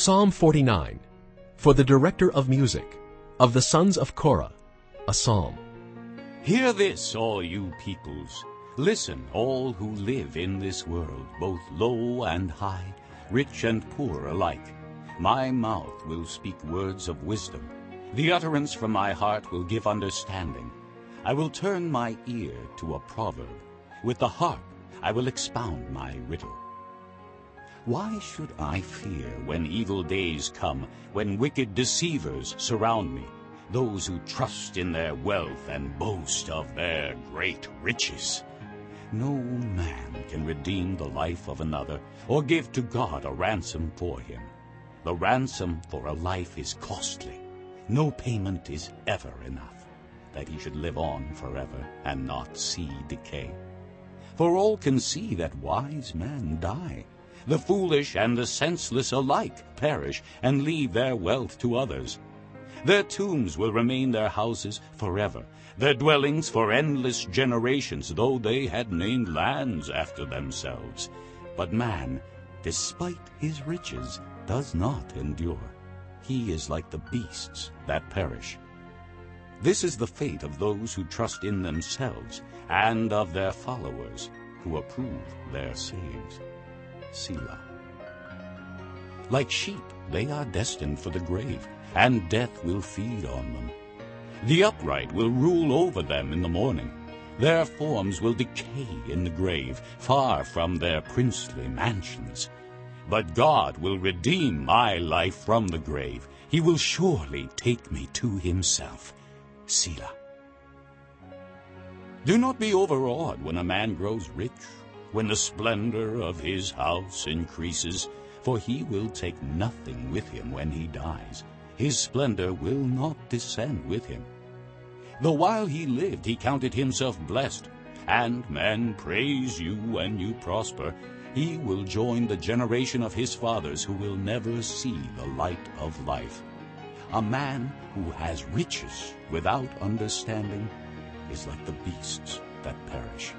Psalm 49 For the director of music, of the sons of Korah, a psalm. Hear this, all you peoples. Listen, all who live in this world, both low and high, rich and poor alike. My mouth will speak words of wisdom. The utterance from my heart will give understanding. I will turn my ear to a proverb. With the harp I will expound my riddle. Why should I fear when evil days come, when wicked deceivers surround me, those who trust in their wealth and boast of their great riches? No man can redeem the life of another or give to God a ransom for him. The ransom for a life is costly. No payment is ever enough, that he should live on forever and not see decay. For all can see that wise men die, the foolish and the senseless alike perish and leave their wealth to others. Their tombs will remain their houses forever, their dwellings for endless generations, though they had named lands after themselves. But man, despite his riches, does not endure. He is like the beasts that perish. This is the fate of those who trust in themselves, and of their followers, who approve their sayings. Selah. Like sheep, they are destined for the grave, and death will feed on them. The upright will rule over them in the morning. Their forms will decay in the grave, far from their princely mansions. But God will redeem my life from the grave. He will surely take me to himself. Selah. Do not be overawed when a man grows rich, when the splendor of his house increases, for he will take nothing with him when he dies. His splendor will not descend with him. Though while he lived he counted himself blessed, and men praise you when you prosper, he will join the generation of his fathers who will never see the light of life. A man who has riches without understanding is like the beasts that perish.